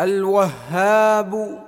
الوهاب